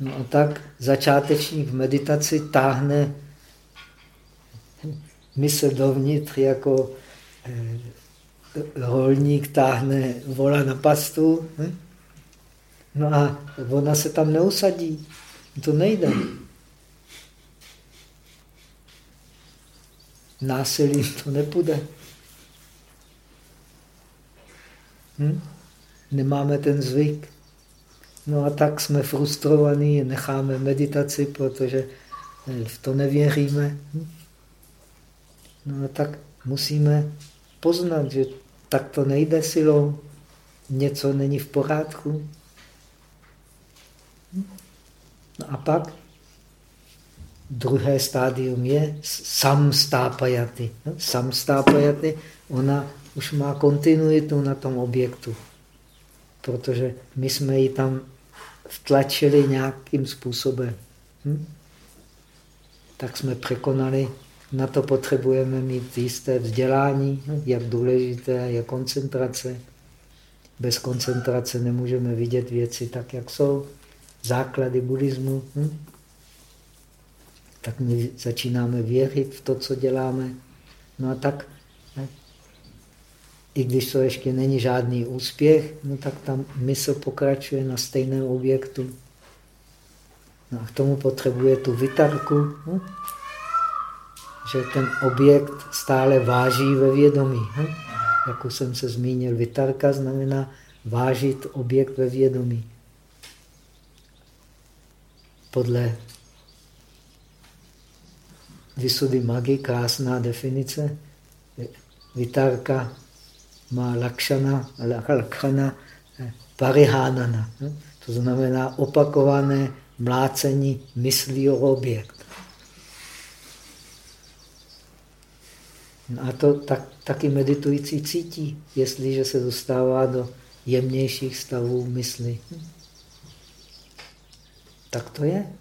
[SPEAKER 1] No a tak začátečník v meditaci táhne mysl dovnitř jako eh, rolník táhne vola na pastu. No a ona se tam neusadí. To nejde. násilím to nepůjde. Hm? Nemáme ten zvyk. No a tak jsme frustrovaní, necháme meditaci, protože eh, v to nevěříme. Hm? No a tak musíme poznat, že tak to nejde silou, něco není v pořádku. Hm? No a pak Druhé stádium je samstápajaty. No, samstápajaty, ona už má kontinuitu na tom objektu, protože my jsme ji tam vtlačili nějakým způsobem. Hm? Tak jsme překonali, na to potřebujeme mít jisté vzdělání, jak důležité je koncentrace. Bez koncentrace nemůžeme vidět věci tak, jak jsou. Základy buddhismu. Hm? tak my začínáme věřit v to, co děláme. No a tak, ne? i když to ještě není žádný úspěch, no tak tam mysl pokračuje na stejném objektu. No a k tomu potřebuje tu vytarku, no? že ten objekt stále váží ve vědomí. No? Jak už jsem se zmínil, vytarka znamená vážit objekt ve vědomí podle Vysudy magy, krásná definice, vitarka má lakšana, lakšana eh, parihánana. No, to znamená opakované mlácení myslí o objekt. A to tak, taky meditující cítí, jestliže se dostává do jemnějších stavů mysli. Tak to je.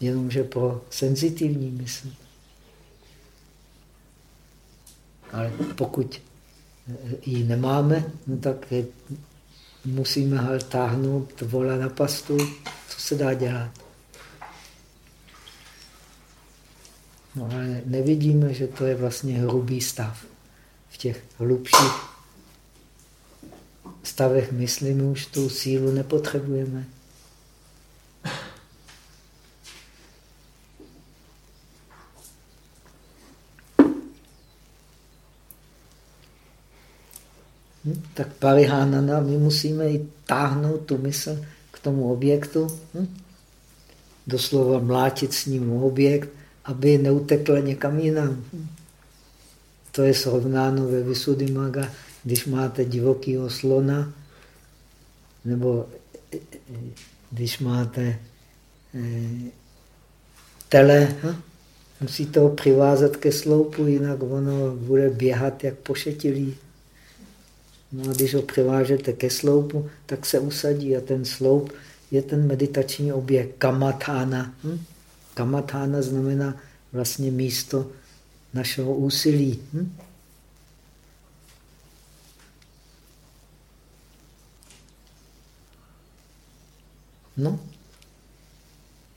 [SPEAKER 1] Jenomže pro senzitivní mysl. Ale pokud ji nemáme, no tak musíme ho táhnout vola na pastu, co se dá dělat. No ale nevidíme, že to je vlastně hrubý stav. V těch hlubších stavech mysli my už tu sílu nepotřebujeme. Tak parihánana, my musíme i táhnout tu mysl k tomu objektu, hm? doslova mlátit s ním objekt, aby neutekla někam jinam. To je srovnáno ve Visuddhimaga, když máte divokého slona, nebo když máte eh, tele, hm? musíte ho přivázat ke sloupu, jinak ono bude běhat jak pošetilý. No a když ho přivážete ke sloupu, tak se usadí a ten sloup je ten meditační objekt kamatána. Hm? Kamatána znamená vlastně místo našeho úsilí. Hm? No,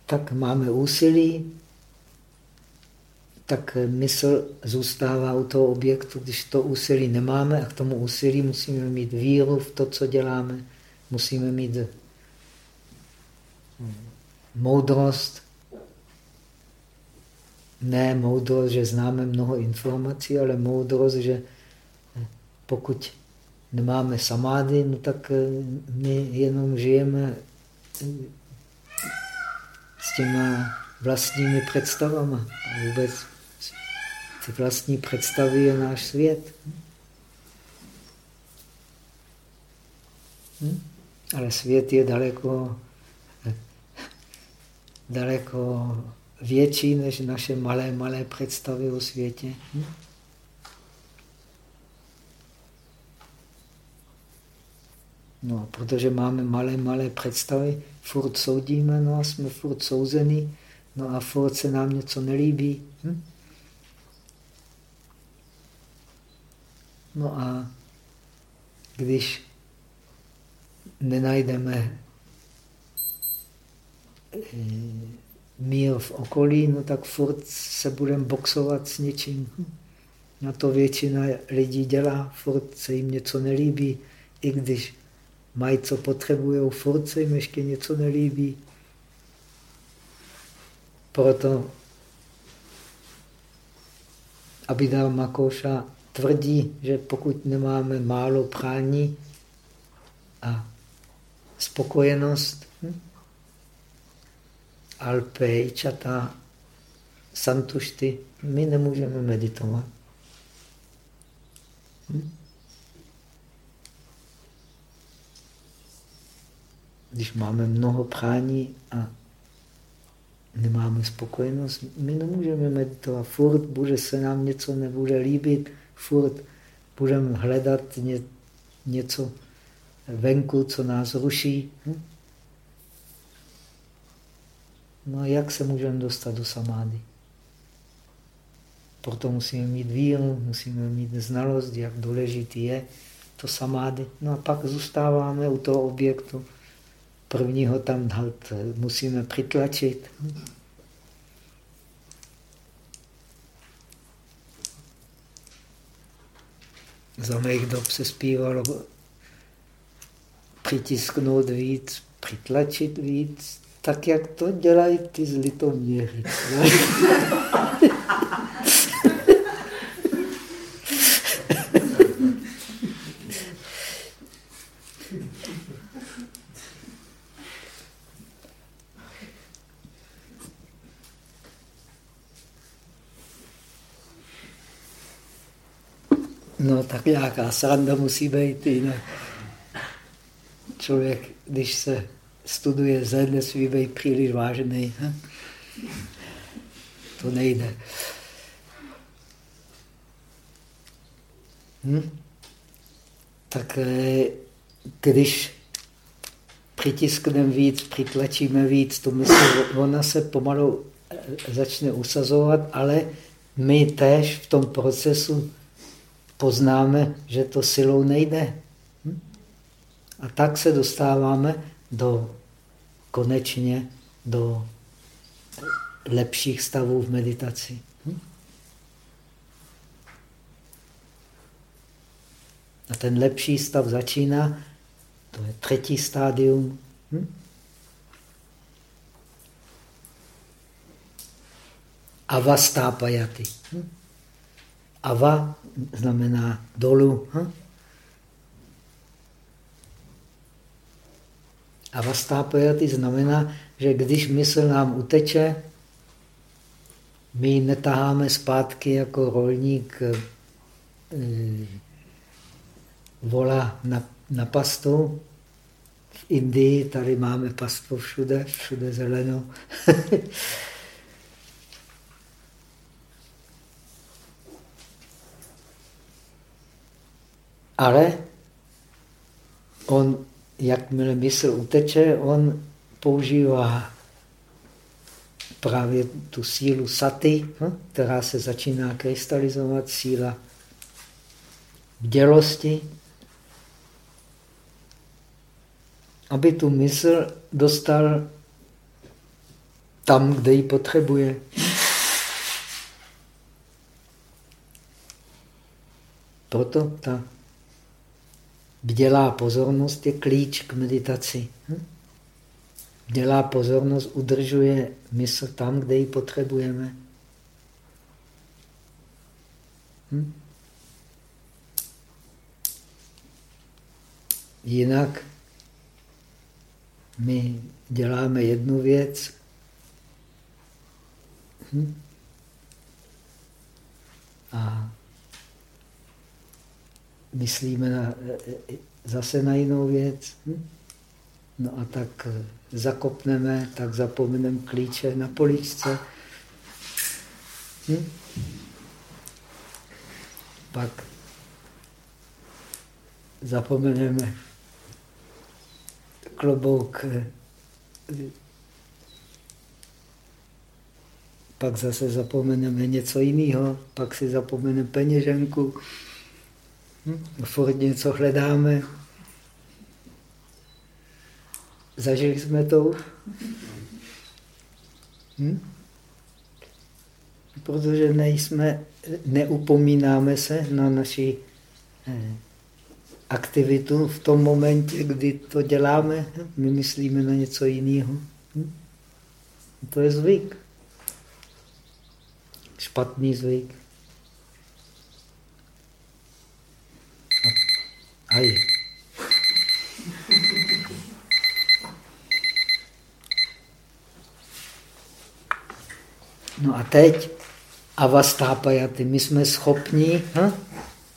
[SPEAKER 1] tak máme úsilí, tak mysl zůstává u toho objektu, když to úsilí nemáme a k tomu úsilí musíme mít víru v to, co děláme, musíme mít moudrost, ne moudrost, že známe mnoho informací, ale moudrost, že pokud nemáme samády, no tak my jenom žijeme s těma vlastními představama. A vůbec vlastní představy je náš svět. Hm? Ale svět je daleko, daleko větší než naše malé, malé představy o světě. Hm? No, protože máme malé, malé představy, furt soudíme, no a jsme furt souzení, no a furt se nám něco nelíbí. Hm? No a když nenajdeme eh, mír v okolí, no tak furt se budeme boxovat s něčím. Na to většina lidí dělá, furt se jim něco nelíbí, i když mají, co potřebují, furt se jim ještě něco nelíbí. Proto Abhidharma Makoša tvrdí, že pokud nemáme málo prání a spokojenost, hm? alpe, čata, santušty, my nemůžeme meditovat. Hm? Když máme mnoho prání a nemáme spokojenost, my nemůžeme meditovat. Furt bude se nám něco nebude líbit, furt budeme hledat ně, něco venku, co nás ruší. Hm? No jak se můžeme dostat do samády? Proto musíme mít víru, musíme mít znalost, jak důležitý je to samády. No a pak zůstáváme u toho objektu. Prvního tam musíme přitlačit. Za mých dob se zpívalo přitisknout víc, přitlačit víc, tak jak to dělají ty z Litoměry. No tak nějaká sranda musí být jinak. Člověk, když se studuje zen, nesmí být příliš vážný. To nejde. Hm? Tak eh, když přitiskneme víc, přitlačíme víc, to mysl, ona se pomalu eh, začne usazovat, ale my též v tom procesu poznáme, že to silou nejde. Hm? A tak se dostáváme do konečně do lepších stavů v meditaci. Hm? A ten lepší stav začíná, to je třetí stádium. Hm? Avastápajaty. Hm? Ava znamená dolů. Hm? Avastápajaty znamená, že když mysl nám uteče, my netaháme zpátky jako rolník e, vola na, na pastu. V Indii tady máme pastu všude, všude zeleno. Ale on, jakmile mysl uteče, on používá právě tu sílu saty, hm, která se začíná krystalizovat, síla bdělosti, aby tu mysl dostal tam, kde ji potřebuje. Proto ta bdělá pozornost je klíč k meditaci. Hm? Bdělá pozornost udržuje mysl tam, kde ji potřebujeme. Hm? Jinak my děláme jednu věc, hm? a myslíme na, e, e, zase na jinou věc. Hm? No a tak e, zakopneme, tak zapomeneme klíče na poličce. Hm? Pak zapomeneme klobouk, pak zase zapomeneme něco jiného, pak si zapomeneme peněženku, hm? furt něco hledáme. Zažili jsme to Hm? Protože nejsme, neupomínáme se na naši eh, aktivitu v tom momentě, kdy to děláme, my myslíme na něco jiného. Hm? To je zvyk. Špatný zvyk. Je. No a teď avastápajaty. My jsme schopni, hm?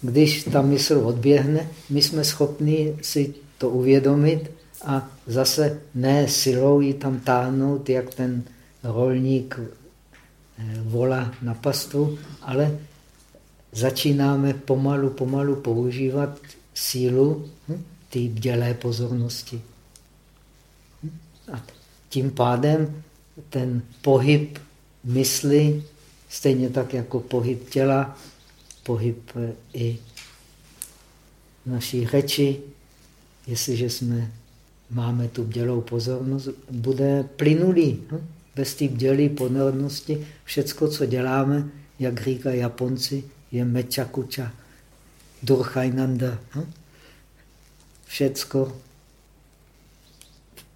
[SPEAKER 1] když ta mysl odběhne, my jsme schopni si to uvědomit a zase ne silou ji tam táhnout, jak ten rolník eh, volá na pastu, ale začínáme pomalu, pomalu používat sílu hm? té bdělé pozornosti. Hm? A tím pádem ten pohyb mysli, stejně tak jako pohyb těla, pohyb eh, i naší řeči, jestliže jsme, máme tu bdělou pozornost, bude plynulý. Hm? Bez té bdělé pozornosti všecko, co děláme, jak říkají Japonci, je mečakuča, durchainanda. Hm? Všecko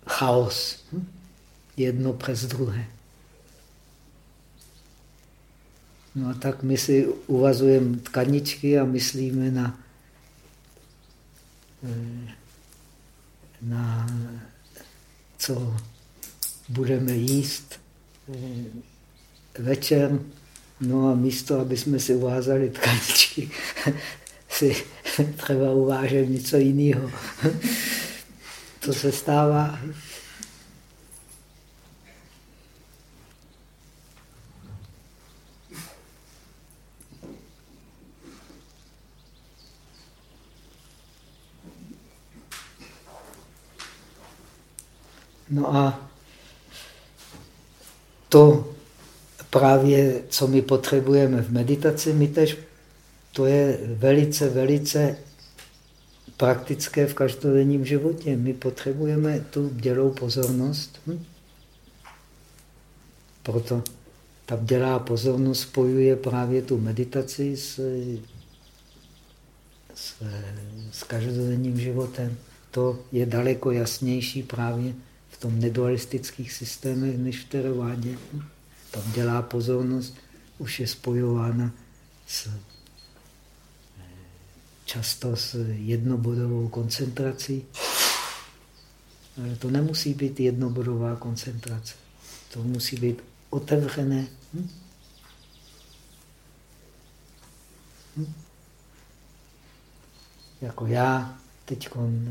[SPEAKER 1] chaos. Hm? Jedno přes druhé. No a tak my si uvazujeme tkaničky a myslíme na, eh, na co budeme jíst eh, večer. No a místo, aby jsme si uvázali tkaničky, si třeba uvážel něco jiného. To se stává. No a to právě, co my potřebujeme v meditaci, my tež to je velice, velice praktické v každodenním životě. My potřebujeme tu dělou pozornost. Hm? Proto ta dělá pozornost spojuje právě tu meditaci s, s, s každodenním životem. To je daleko jasnější právě v tom nedualistických systémech než v teravádě. Tam dělá pozornost, už je spojována s, často s jednobodovou koncentrací. Ale to nemusí být jednobodová koncentrace. To musí být otevřené. Hm? Hm? Jako já teď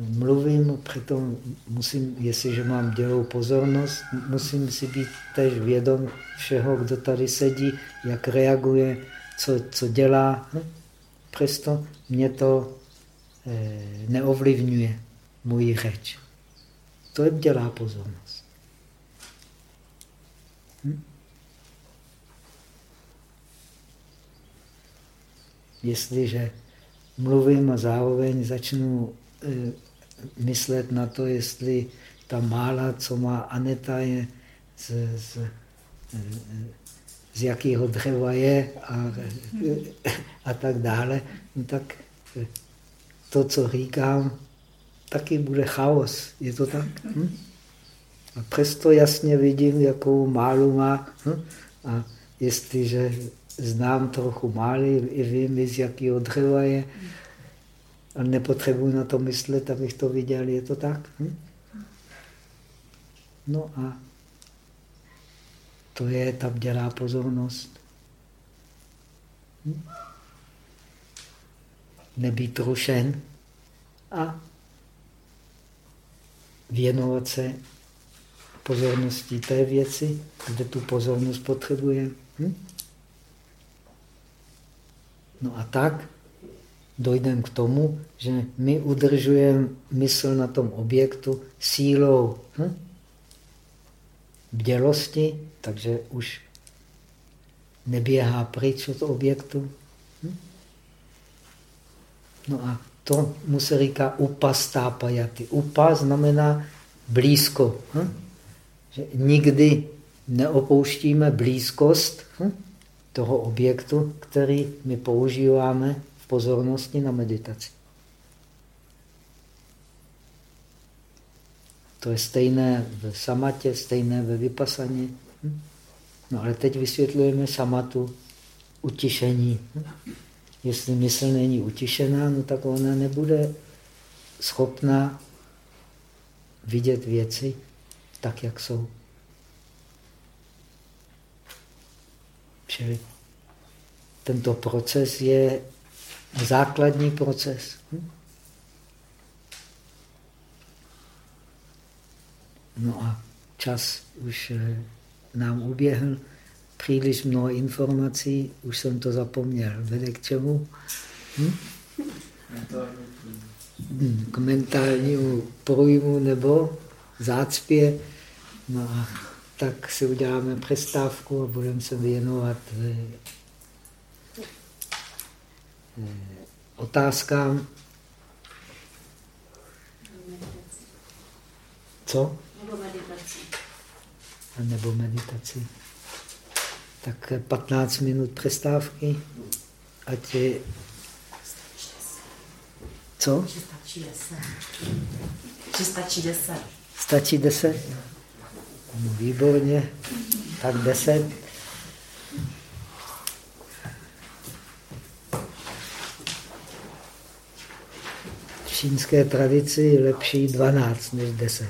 [SPEAKER 1] mluvím, přitom musím, jestliže mám dělou pozornost, musím si být tež vědom všeho, kdo tady sedí, jak reaguje, co, co dělá. Hm? Přesto mě to eh, neovlivňuje, můj řeč. To je dělá pozornost. Hm? Jestliže mluvím a zároveň začnu e, myslet na to, jestli ta mála, co má Aneta, je z, z, e, z jakého dřeva je a, a tak dále, no tak to, co říkám, taky bude chaos. Je to tak? Hm? A přesto jasně vidím, jakou málu má. Hm? A jestliže znám trochu mály, i vím, z jakého dřeva je. A nepotřebuji na to myslet, abych to viděl. Je to tak? Hm? No a to je ta dělá pozornost. Nebýt rušen a věnovat se pozornosti té věci, kde tu pozornost potřebuje. Hm? No a tak dojdeme k tomu, že my udržujeme mysl na tom objektu sílou hm? Bdělosti, takže už neběhá pryč od objektu. Hm? No a to mu se říká upastápajaty. Upa znamená blízko. Hm? Že nikdy neopouštíme blízkost hm? toho objektu, který my používáme v pozornosti na meditaci. To je stejné v samatě, stejné ve vypasaně. Hm? No ale teď vysvětlujeme samatu utišení. Hm? Jestli mysl není utišená, no tak ona nebude schopná vidět věci tak, jak jsou. Čili tento proces je základní proces. Hm? No a čas už eh, nám uběhl, příliš mnoho informací, už jsem to zapomněl. Vede k čemu? Hm? k mentálnímu projmu nebo zácpě. No a tak si uděláme přestávku a budeme se věnovat eh, eh, otázkám. Co?
[SPEAKER 2] nebo meditací?
[SPEAKER 1] A nebo meditací. Tak 15 minut přestávky, A ti... Co?
[SPEAKER 3] Že stačí 10. Stačí 10.
[SPEAKER 1] Stačí 10? No, výborně. Tak 10. čínské tradici je lepší 12 než 10.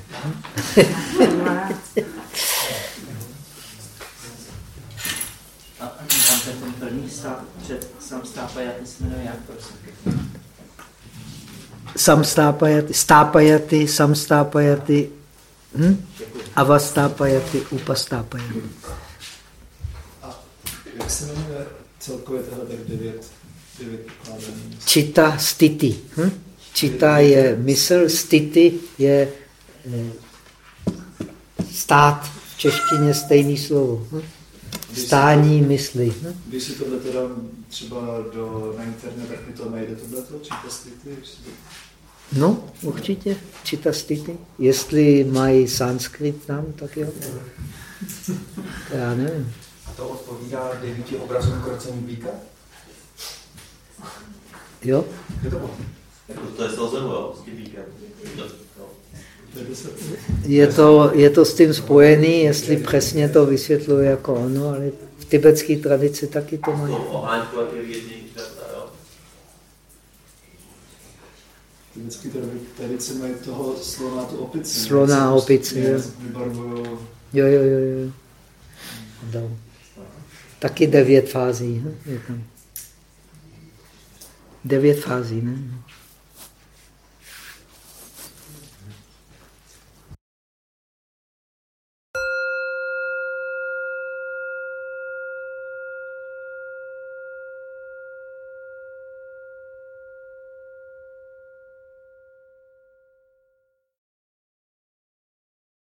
[SPEAKER 4] ten první stav před samstápajaty
[SPEAKER 1] stápajaty, samstápajaty, hm? avastápajaty, upastápajaty.
[SPEAKER 5] A jak se jmenuje celkově tohle tak devět, devět pokládání?
[SPEAKER 1] Čita stity. Hm? Čita je mysl, stity je eh, Stát v češtině stejný slovo. Hm? Stání mysli. Hm?
[SPEAKER 5] Když si tohle teda třeba do, na internet, tak mi to najde tohleto, číta stity?
[SPEAKER 1] No, určitě. Čita stity. Jestli mají sanskrit tam, tak jo. To já nevím.
[SPEAKER 6] A to odpovídá devíti obrazům krocení býka?
[SPEAKER 1] Jo?
[SPEAKER 6] Je to.
[SPEAKER 7] Jako to je jo? S tím víkem.
[SPEAKER 5] To je
[SPEAKER 1] to, je to s tím spojený, jestli přesně to vysvětluje jako ono, ale v tibetské tradici taky to mají.
[SPEAKER 5] Vždycky tradice mají toho slona tu opici.
[SPEAKER 1] Slona a opici,
[SPEAKER 5] prostě
[SPEAKER 1] jo. Jo, jo, jo, jo. Dal. Taky devět fází. Je tam. Devět fází, ne?